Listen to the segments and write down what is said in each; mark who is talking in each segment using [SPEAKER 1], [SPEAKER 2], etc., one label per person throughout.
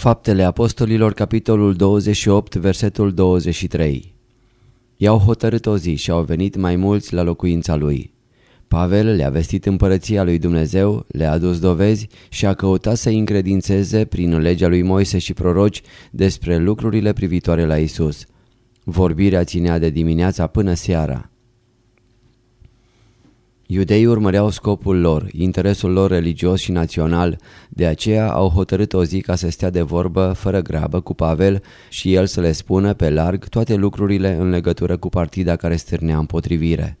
[SPEAKER 1] Faptele Apostolilor, capitolul 28, versetul 23 I-au hotărât o zi și au venit mai mulți la locuința lui. Pavel le-a vestit împărăția lui Dumnezeu, le-a adus dovezi și a căutat să încredințeze prin legea lui Moise și proroci despre lucrurile privitoare la Isus. Vorbirea ținea de dimineața până seara. Iudeii urmăreau scopul lor, interesul lor religios și național, de aceea au hotărât o zi ca să stea de vorbă, fără grabă, cu Pavel și el să le spună pe larg toate lucrurile în legătură cu partida care stârnea împotrivire.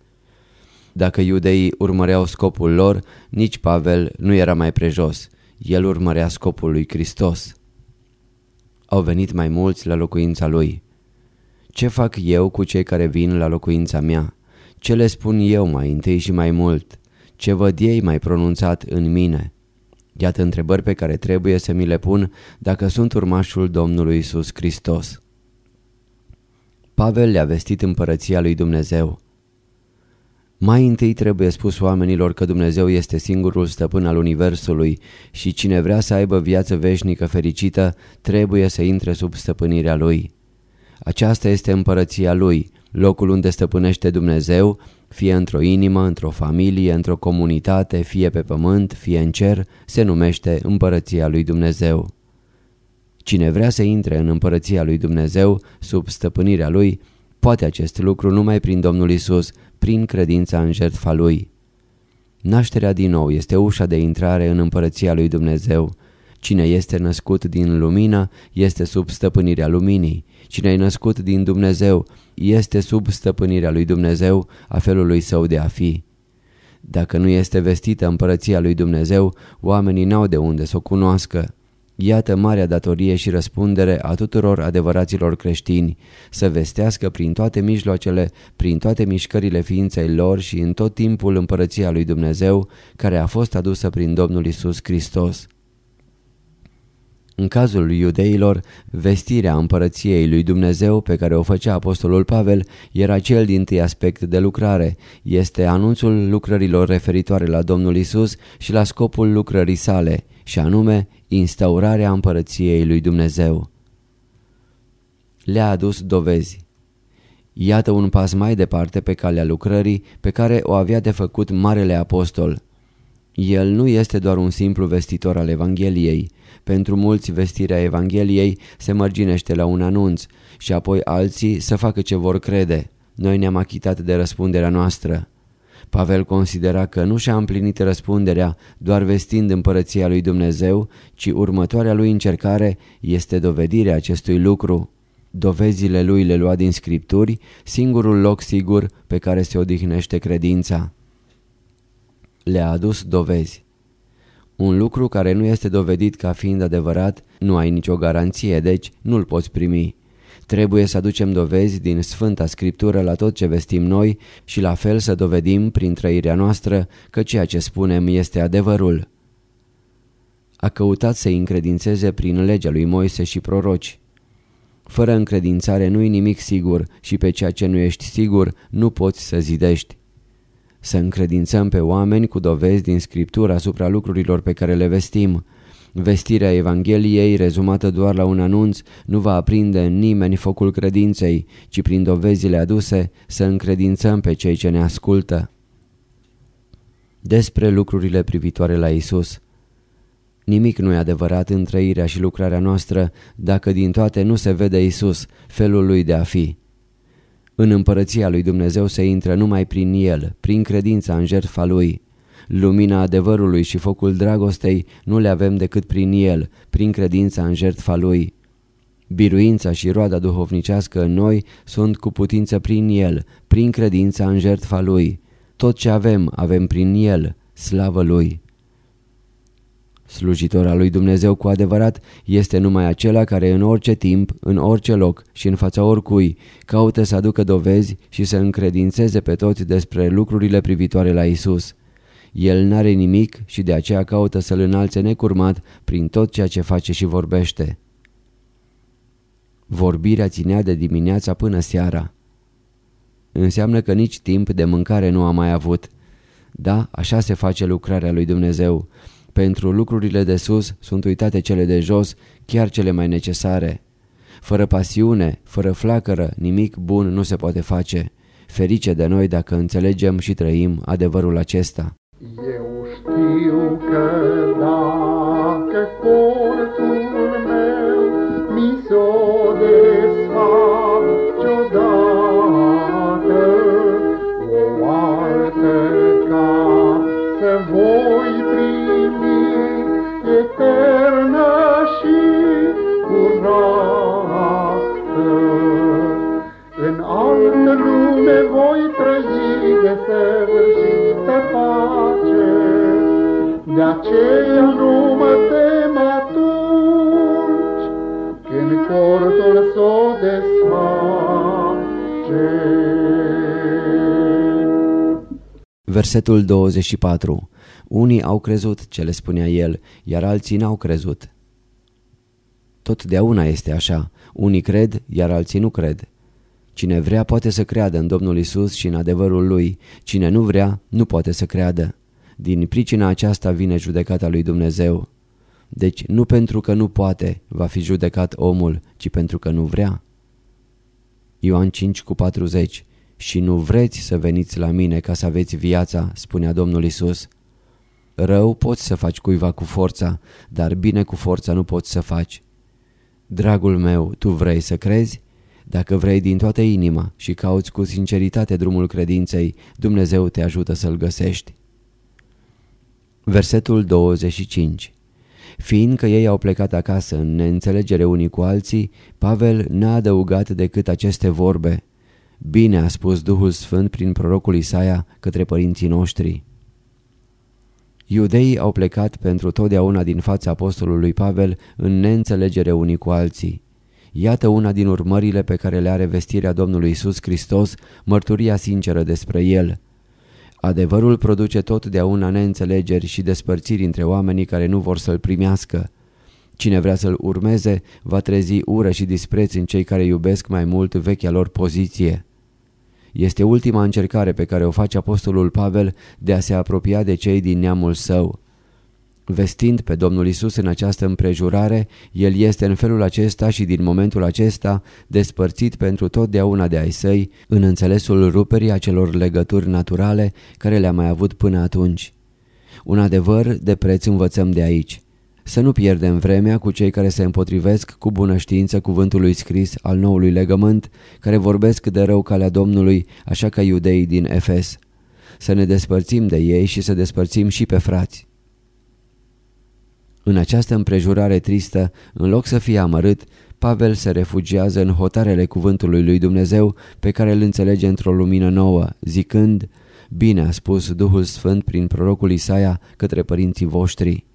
[SPEAKER 1] Dacă iudeii urmăreau scopul lor, nici Pavel nu era mai prejos. El urmărea scopul lui Hristos. Au venit mai mulți la locuința lui. Ce fac eu cu cei care vin la locuința mea? Ce le spun eu mai întâi și mai mult? Ce văd ei mai pronunțat în mine? Iată întrebări pe care trebuie să mi le pun dacă sunt urmașul Domnului Isus Hristos. Pavel le-a vestit împărăția lui Dumnezeu. Mai întâi trebuie spus oamenilor că Dumnezeu este singurul stăpân al Universului și cine vrea să aibă viață veșnică fericită trebuie să intre sub stăpânirea Lui. Aceasta este împărăția Lui, locul unde stăpânește Dumnezeu, fie într-o inimă, într-o familie, într-o comunitate, fie pe pământ, fie în cer, se numește împărăția lui Dumnezeu. Cine vrea să intre în împărăția lui Dumnezeu, sub stăpânirea Lui, poate acest lucru numai prin Domnul Isus, prin credința în jertfa Lui. Nașterea din nou este ușa de intrare în împărăția lui Dumnezeu. Cine este născut din lumină este sub stăpânirea luminii. Cine e născut din Dumnezeu este sub stăpânirea lui Dumnezeu a felului său de a fi. Dacă nu este vestită împărăția lui Dumnezeu, oamenii n-au de unde să o cunoască. Iată marea datorie și răspundere a tuturor adevăraților creștini, să vestească prin toate mijloacele, prin toate mișcările ființei lor și în tot timpul împărăția lui Dumnezeu, care a fost adusă prin Domnul Isus Hristos. În cazul iudeilor, vestirea împărăției lui Dumnezeu pe care o făcea apostolul Pavel era cel din tâi aspect de lucrare. Este anunțul lucrărilor referitoare la Domnul Isus și la scopul lucrării sale, și anume instaurarea împărăției lui Dumnezeu. Le-a adus dovezi. Iată un pas mai departe pe calea lucrării pe care o avea de făcut Marele Apostol. El nu este doar un simplu vestitor al Evangheliei. Pentru mulți vestirea Evangheliei se mărginește la un anunț și apoi alții să facă ce vor crede. Noi ne-am achitat de răspunderea noastră. Pavel considera că nu și-a împlinit răspunderea doar vestind împărăția lui Dumnezeu, ci următoarea lui încercare este dovedirea acestui lucru. Dovezile lui le lua din scripturi, singurul loc sigur pe care se odihnește credința. Le-a adus dovezi. Un lucru care nu este dovedit ca fiind adevărat, nu ai nicio garanție, deci nu-l poți primi. Trebuie să aducem dovezi din Sfânta Scriptură la tot ce vestim noi și la fel să dovedim prin trăirea noastră că ceea ce spunem este adevărul. A căutat să-i încredințeze prin legea lui Moise și proroci. Fără încredințare nu-i nimic sigur și pe ceea ce nu ești sigur nu poți să zidești. Să încredințăm pe oameni cu dovezi din Scriptură asupra lucrurilor pe care le vestim. Vestirea Evangheliei, rezumată doar la un anunț, nu va aprinde în nimeni focul credinței, ci prin dovezile aduse să încredințăm pe cei ce ne ascultă. Despre lucrurile privitoare la Isus Nimic nu e adevărat în trăirea și lucrarea noastră dacă din toate nu se vede Isus, felul lui de a fi. În împărăția lui Dumnezeu se intră numai prin El, prin credința în jertfa Lui. Lumina adevărului și focul dragostei nu le avem decât prin El, prin credința în jertfa Lui. Biruința și roada duhovnicească în noi sunt cu putință prin El, prin credința în jertfa Lui. Tot ce avem, avem prin El, slavă Lui. Slujitor al lui Dumnezeu cu adevărat este numai acela care în orice timp, în orice loc și în fața oricui caută să aducă dovezi și să încredințeze pe toți despre lucrurile privitoare la Isus. El n-are nimic și de aceea caută să-L înalțe necurmat prin tot ceea ce face și vorbește. Vorbirea ținea de dimineața până seara. Înseamnă că nici timp de mâncare nu a mai avut. Da, așa se face lucrarea lui Dumnezeu. Pentru lucrurile de sus sunt uitate cele de jos, chiar cele mai necesare. Fără pasiune, fără flacără, nimic bun nu se poate face. Ferice de noi dacă înțelegem și trăim adevărul acesta.
[SPEAKER 2] Eu știu că dacă cortul meu mi s-o lume voi trăi de săvârșită pace, de aceea nu mă tem atunci, când cortul s-o desface.
[SPEAKER 1] Versetul 24 Unii au crezut ce le spunea el, iar alții n-au crezut. Totdeauna este așa, unii cred, iar alții nu cred. Cine vrea poate să creadă în Domnul Isus și în adevărul Lui, cine nu vrea nu poate să creadă. Din pricina aceasta vine judecata lui Dumnezeu. Deci nu pentru că nu poate va fi judecat omul, ci pentru că nu vrea. Ioan 5 cu 40 Și nu vreți să veniți la mine ca să aveți viața, spunea Domnul Isus. Rău poți să faci cuiva cu forța, dar bine cu forța nu poți să faci. Dragul meu, tu vrei să crezi? Dacă vrei din toată inima și cauți cu sinceritate drumul credinței, Dumnezeu te ajută să-l găsești. Versetul 25 Fiindcă ei au plecat acasă în neînțelegere unii cu alții, Pavel n-a adăugat decât aceste vorbe. Bine a spus Duhul Sfânt prin prorocul Isaia către părinții noștri. Iudeii au plecat pentru totdeauna din fața apostolului Pavel în neînțelegere unii cu alții. Iată una din urmările pe care le are vestirea Domnului Isus Hristos, mărturia sinceră despre El. Adevărul produce totdeauna neînțelegeri și despărțiri între oamenii care nu vor să-L primească. Cine vrea să-L urmeze va trezi ură și dispreț în cei care iubesc mai mult vechea lor poziție. Este ultima încercare pe care o face apostolul Pavel de a se apropia de cei din neamul său. Vestind pe Domnul Isus în această împrejurare, el este în felul acesta și din momentul acesta despărțit pentru totdeauna de ai săi în înțelesul ruperii acelor legături naturale care le-a mai avut până atunci. Un adevăr de preț învățăm de aici. Să nu pierdem vremea cu cei care se împotrivesc cu bună știință cuvântului scris al noului legământ, care vorbesc de rău calea Domnului, așa ca iudeii din Efes. Să ne despărțim de ei și să despărțim și pe frați. În această împrejurare tristă, în loc să fie amărât, Pavel se refugiază în hotarele cuvântului lui Dumnezeu pe care îl înțelege într-o lumină nouă, zicând, Bine a spus Duhul Sfânt prin prorocul Isaia către părinții voștri.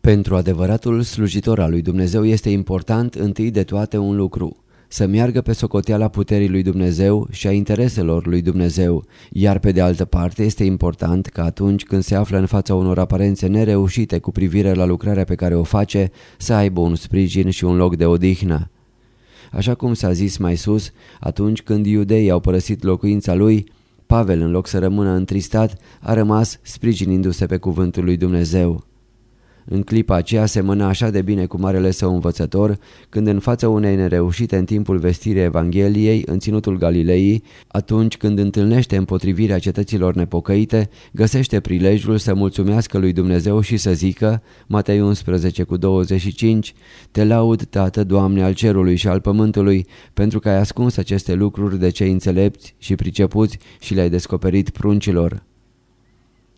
[SPEAKER 1] Pentru adevăratul slujitor al lui Dumnezeu este important întâi de toate un lucru, să meargă pe socoteala puterii lui Dumnezeu și a intereselor lui Dumnezeu, iar pe de altă parte este important că atunci când se află în fața unor aparențe nereușite cu privire la lucrarea pe care o face, să aibă un sprijin și un loc de odihnă. Așa cum s-a zis mai sus, atunci când iudeii au părăsit locuința lui, Pavel, în loc să rămână întristat, a rămas sprijinindu-se pe cuvântul lui Dumnezeu. În clipa aceea semăna așa de bine cu marele său învățător, când în fața unei nereușite în timpul vestirii Evangheliei în ținutul Galilei, atunci când întâlnește împotrivirea cetăților nepocăite, găsește prilejul să mulțumească lui Dumnezeu și să zică, Matei 11 cu 25, Te laud, Tată, Doamne al cerului și al pământului, pentru că ai ascuns aceste lucruri de cei înțelepți și pricepuți și le-ai descoperit pruncilor.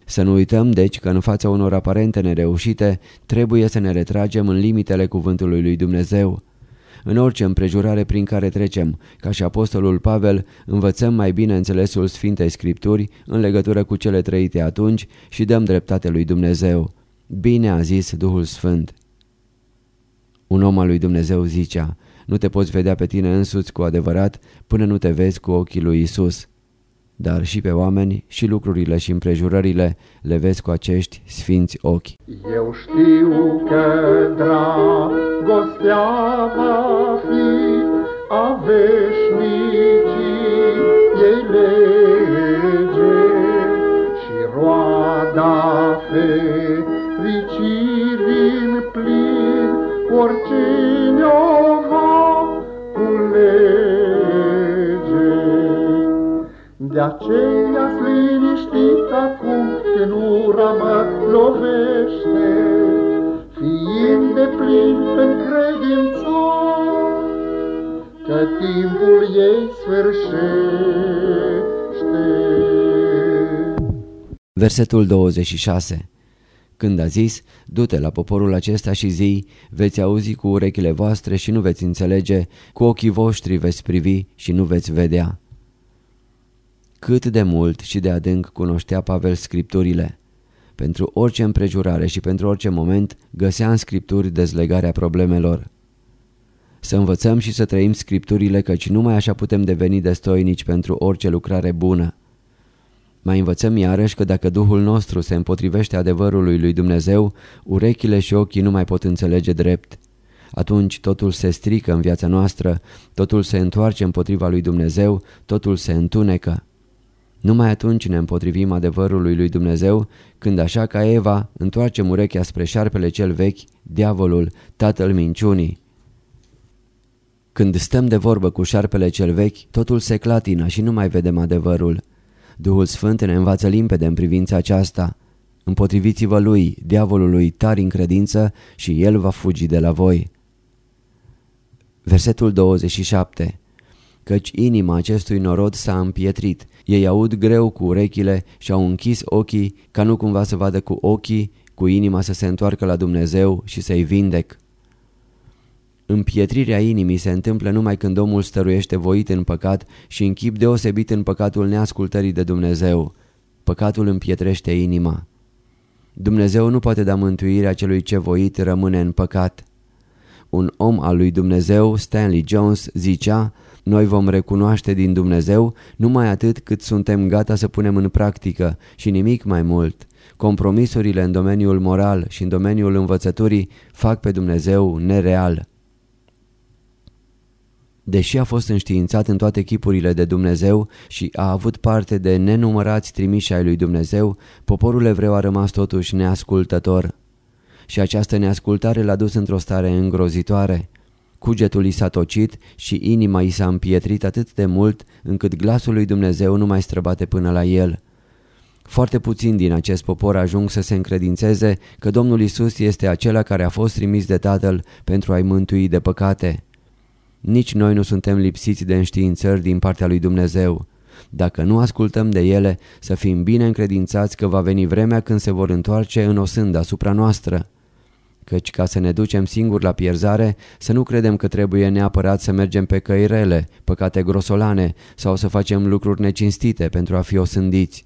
[SPEAKER 1] Să nu uităm, deci, că în fața unor aparente nereușite trebuie să ne retragem în limitele cuvântului lui Dumnezeu. În orice împrejurare prin care trecem, ca și apostolul Pavel, învățăm mai bine înțelesul Sfintei Scripturi în legătură cu cele trăite atunci și dăm dreptate lui Dumnezeu. Bine a zis Duhul Sfânt. Un om al lui Dumnezeu zicea, nu te poți vedea pe tine însuți cu adevărat până nu te vezi cu ochii lui Isus dar și pe oameni și lucrurile și împrejurările le vezi cu acești sfinți ochi.
[SPEAKER 2] Eu știu că dragostea va fi a veșnicii ei lege și roada fericirii în plin oricine o va culege. De aceea liniștit acum când ura mă lovește, fiind de plin în credință, că timpul ei sfârșește.
[SPEAKER 1] Versetul 26 când a zis, du-te la poporul acesta și zi, veți auzi cu urechile voastre și nu veți înțelege, cu ochii voștri veți privi și nu veți vedea. Cât de mult și de adânc cunoștea Pavel scripturile. Pentru orice împrejurare și pentru orice moment găsea în scripturi dezlegarea problemelor. Să învățăm și să trăim scripturile căci numai așa putem deveni destoinici pentru orice lucrare bună. Mai învățăm iarăși că dacă Duhul nostru se împotrivește adevărului lui Dumnezeu, urechile și ochii nu mai pot înțelege drept. Atunci totul se strică în viața noastră, totul se întoarce împotriva lui Dumnezeu, totul se întunecă. Numai atunci ne împotrivim adevărului lui Dumnezeu, când așa ca Eva întoarcem urechea spre șarpele cel vechi, diavolul, tatăl minciunii. Când stăm de vorbă cu șarpele cel vechi, totul se clatină și nu mai vedem adevărul. Duhul Sfânt ne învață limpede în privința aceasta. Împotriviți-vă lui, diavolului, tari în credință și el va fugi de la voi. Versetul 27 Căci inima acestui norod s-a împietrit ei aud greu cu urechile și au închis ochii ca nu cumva să vadă cu ochii, cu inima să se întoarcă la Dumnezeu și să-i vindec. Împietrirea inimii se întâmplă numai când omul stăruiește voit în păcat și în chip deosebit în păcatul neascultării de Dumnezeu. Păcatul împietrește inima. Dumnezeu nu poate da mântuirea celui ce voit rămâne în păcat. Un om al lui Dumnezeu, Stanley Jones, zicea noi vom recunoaște din Dumnezeu numai atât cât suntem gata să punem în practică și nimic mai mult. Compromisurile în domeniul moral și în domeniul învățăturii fac pe Dumnezeu nereal. Deși a fost înștiințat în toate chipurile de Dumnezeu și a avut parte de nenumărați trimiși ai lui Dumnezeu, poporul evreu a rămas totuși neascultător. Și această neascultare l-a dus într-o stare îngrozitoare. Cugetul i s-a tocit și inima i s-a împietrit atât de mult încât glasul lui Dumnezeu nu mai străbate până la el. Foarte puțin din acest popor ajung să se încredințeze că Domnul Isus este acela care a fost trimis de Tatăl pentru a-i mântui de păcate. Nici noi nu suntem lipsiți de înștiințări din partea lui Dumnezeu. Dacă nu ascultăm de ele, să fim bine încredințați că va veni vremea când se vor întoarce în osând asupra noastră căci ca să ne ducem singuri la pierzare, să nu credem că trebuie neapărat să mergem pe căi rele, păcate grosolane sau să facem lucruri necinstite pentru a fi osândiți.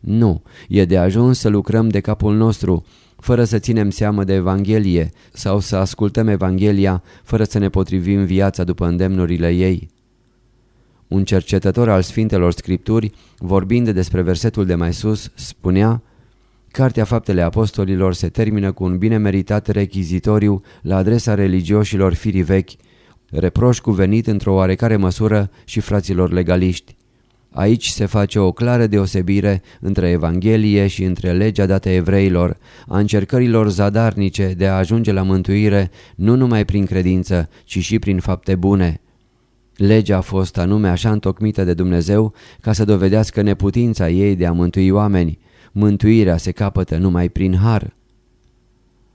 [SPEAKER 1] Nu, e de ajuns să lucrăm de capul nostru, fără să ținem seamă de Evanghelie sau să ascultăm Evanghelia fără să ne potrivim viața după îndemnurile ei. Un cercetător al Sfintelor Scripturi, vorbind despre versetul de mai sus, spunea Cartea Faptele Apostolilor se termină cu un bine meritat rechizitoriu la adresa religioșilor firii vechi, reproș cuvenit într-o oarecare măsură și fraților legaliști. Aici se face o clară deosebire între Evanghelie și între legea dată evreilor, a încercărilor zadarnice de a ajunge la mântuire nu numai prin credință, ci și prin fapte bune. Legea a fost anume așa întocmită de Dumnezeu ca să dovedească neputința ei de a mântui oameni. Mântuirea se capătă numai prin har.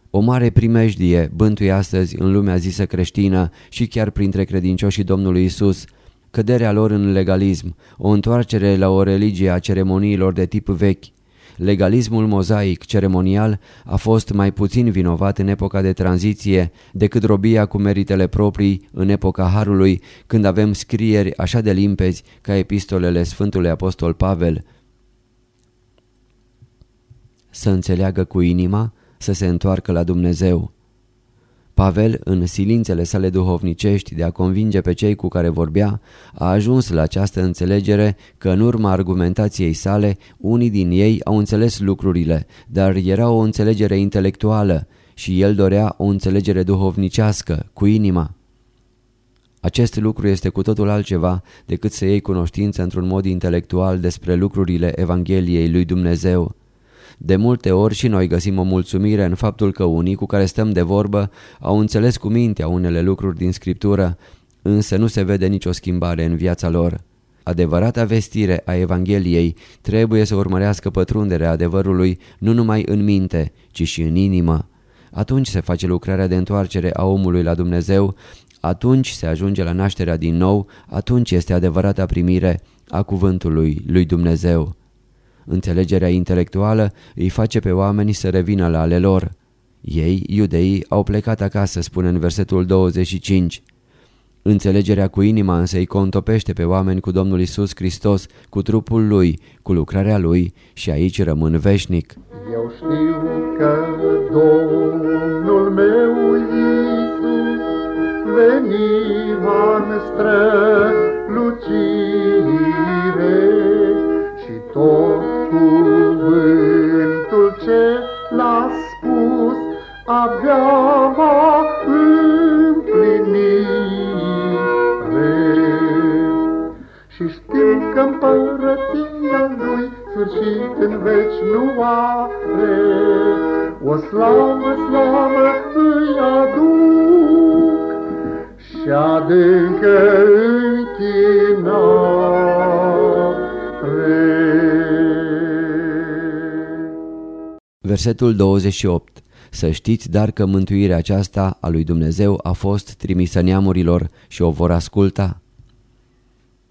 [SPEAKER 1] O mare primejdie bântuie astăzi în lumea zisă creștină și chiar printre credincioșii Domnului Isus, căderea lor în legalism, o întoarcere la o religie a ceremoniilor de tip vechi. Legalismul mozaic ceremonial a fost mai puțin vinovat în epoca de tranziție decât robia cu meritele proprii în epoca Harului, când avem scrieri așa de limpezi ca epistolele Sfântului Apostol Pavel. Să înțeleagă cu inima, să se întoarcă la Dumnezeu. Pavel, în silințele sale duhovnicești de a convinge pe cei cu care vorbea, a ajuns la această înțelegere că în urma argumentației sale, unii din ei au înțeles lucrurile, dar era o înțelegere intelectuală și el dorea o înțelegere duhovnicească, cu inima. Acest lucru este cu totul altceva decât să iei cunoștință într-un mod intelectual despre lucrurile Evangheliei lui Dumnezeu. De multe ori și noi găsim o mulțumire în faptul că unii cu care stăm de vorbă au înțeles cu mintea unele lucruri din Scriptură, însă nu se vede nicio schimbare în viața lor. Adevărata vestire a Evangheliei trebuie să urmărească pătrunderea adevărului nu numai în minte, ci și în inimă. Atunci se face lucrarea de întoarcere a omului la Dumnezeu, atunci se ajunge la nașterea din nou, atunci este adevărata primire a cuvântului lui Dumnezeu. Înțelegerea intelectuală îi face pe oameni să revină la ale lor. Ei, iudeii, au plecat acasă, spune în versetul 25. Înțelegerea cu inima însă îi contopește pe oameni cu Domnul Isus Hristos, cu trupul Lui, cu lucrarea Lui și aici rămân veșnic.
[SPEAKER 2] Eu știu că Domnul meu Iisus veni va strălucire
[SPEAKER 1] Versetul 28 Să știți dar că mântuirea aceasta a lui Dumnezeu a fost trimisă neamurilor și o vor asculta.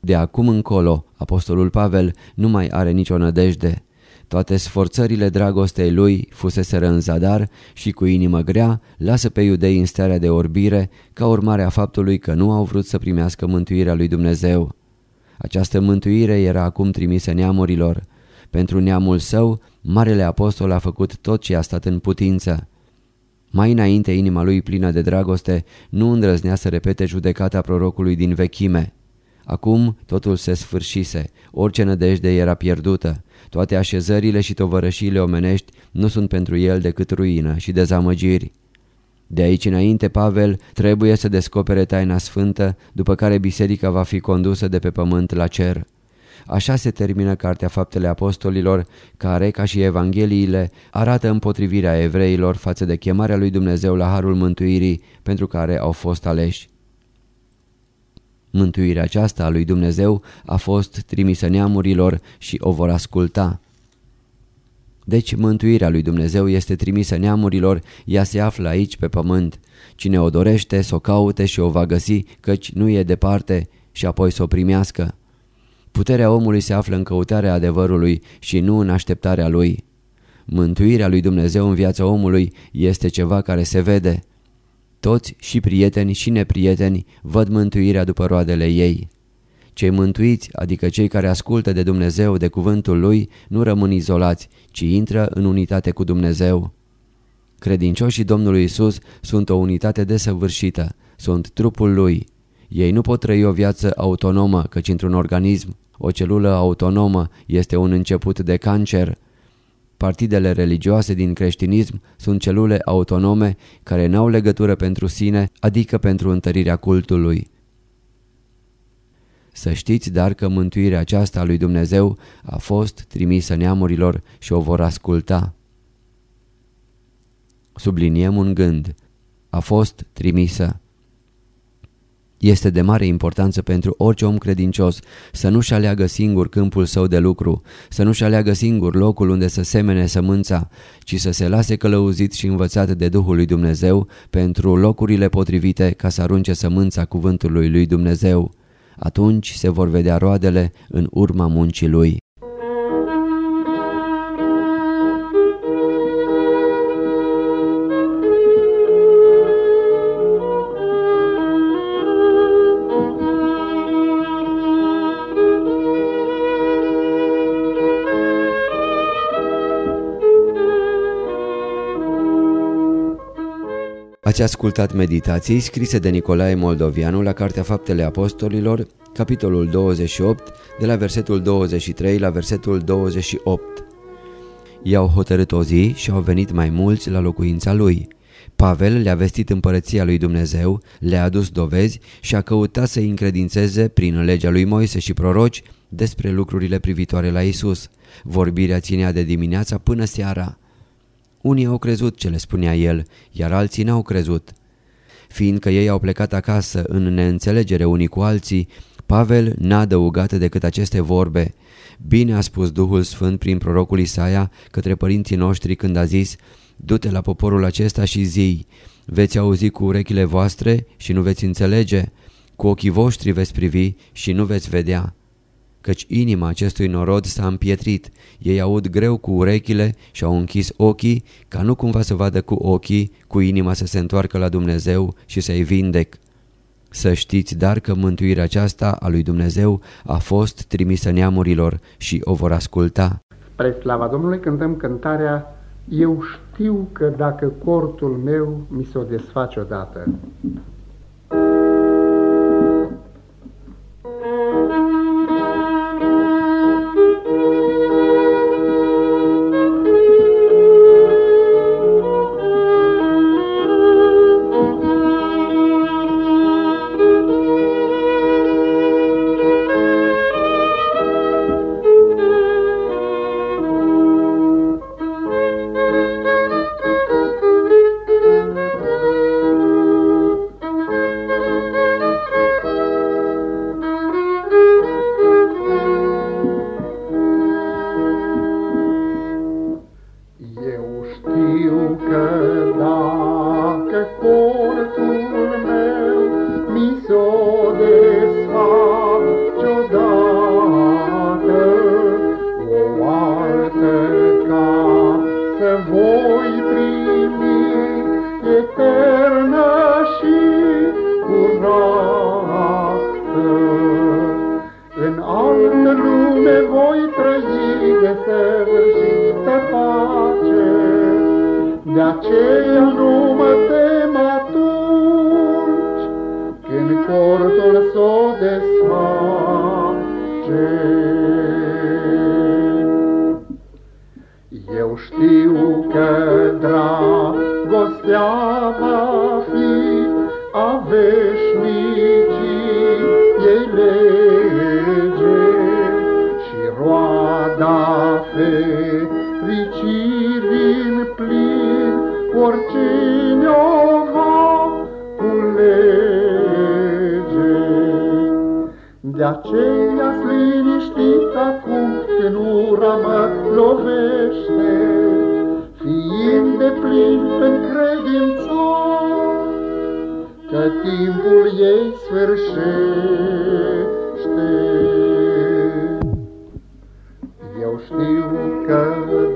[SPEAKER 1] De acum încolo, apostolul Pavel nu mai are nicio nădejde. Toate sforțările dragostei lui fuseseră în zadar și cu inimă grea lasă pe iudei în starea de orbire ca urmare a faptului că nu au vrut să primească mântuirea lui Dumnezeu. Această mântuire era acum trimisă neamurilor. Pentru neamul său, Marele Apostol a făcut tot ce a stat în putință. Mai înainte, inima lui plină de dragoste nu îndrăznea să repete judecata prorocului din vechime. Acum totul se sfârșise, orice nădejde era pierdută. Toate așezările și tovărășiile omenești nu sunt pentru el decât ruină și dezamăgiri. De aici înainte, Pavel trebuie să descopere taina sfântă, după care biserica va fi condusă de pe pământ la cer. Așa se termină Cartea Faptele Apostolilor, care, ca și Evangheliile, arată împotrivirea evreilor față de chemarea lui Dumnezeu la Harul Mântuirii pentru care au fost aleși. Mântuirea aceasta a lui Dumnezeu a fost trimisă neamurilor și o vor asculta. Deci mântuirea lui Dumnezeu este trimisă neamurilor, ea se află aici pe pământ. Cine o dorește, să o caute și o va găsi, căci nu e departe și apoi să o primească. Puterea omului se află în căutarea adevărului și nu în așteptarea lui. Mântuirea lui Dumnezeu în viața omului este ceva care se vede. Toți, și prieteni și neprieteni, văd mântuirea după roadele ei. Cei mântuiți, adică cei care ascultă de Dumnezeu, de cuvântul Lui, nu rămân izolați, ci intră în unitate cu Dumnezeu. Credincioșii Domnului Isus sunt o unitate desăvârșită, sunt trupul Lui. Ei nu pot trăi o viață autonomă, căci într-un organism o celulă autonomă este un început de cancer. Partidele religioase din creștinism sunt celule autonome care n-au legătură pentru sine, adică pentru întărirea cultului. Să știți dar că mântuirea aceasta a lui Dumnezeu a fost trimisă neamurilor și o vor asculta. Subliniem un gând. A fost trimisă. Este de mare importanță pentru orice om credincios să nu-și aleagă singur câmpul său de lucru, să nu-și aleagă singur locul unde să semene sămânța, ci să se lase călăuzit și învățat de Duhul lui Dumnezeu pentru locurile potrivite ca să arunce sămânța cuvântului lui Dumnezeu. Atunci se vor vedea roadele în urma muncii lui. Ați ascultat meditații scrise de Nicolae Moldovianu la Cartea Faptele Apostolilor, capitolul 28, de la versetul 23 la versetul 28. I-au hotărât o zi și au venit mai mulți la locuința lui. Pavel le-a vestit împărăția lui Dumnezeu, le-a adus dovezi și a căutat să-i încredințeze prin legea lui Moise și proroci despre lucrurile privitoare la Isus. Vorbirea ținea de dimineața până seara. Unii au crezut ce le spunea el, iar alții n-au crezut. Fiindcă ei au plecat acasă în neînțelegere unii cu alții, Pavel n-a adăugat decât aceste vorbe. Bine a spus Duhul Sfânt prin prorocul Isaia către părinții noștri când a zis Du-te la poporul acesta și zi, veți auzi cu urechile voastre și nu veți înțelege, cu ochii voștri veți privi și nu veți vedea căci inima acestui norod s-a împietrit. Ei aud greu cu urechile și au închis ochii, ca nu cumva să vadă cu ochii, cu inima să se întoarcă la Dumnezeu și să-i vindec. Să știți dar că mântuirea aceasta a lui Dumnezeu a fost trimisă neamurilor și o vor asculta.
[SPEAKER 2] Spre slava Domnului cântăm cântarea Eu știu că dacă cortul meu mi s-o desface odată. Eu știu că dragostea va fi a veșnicii ei lege și roada fericirii în plin, oricine o va culege. De aceea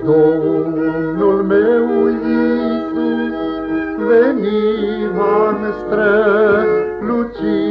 [SPEAKER 2] Domnul meu Iisus veniva în strălucire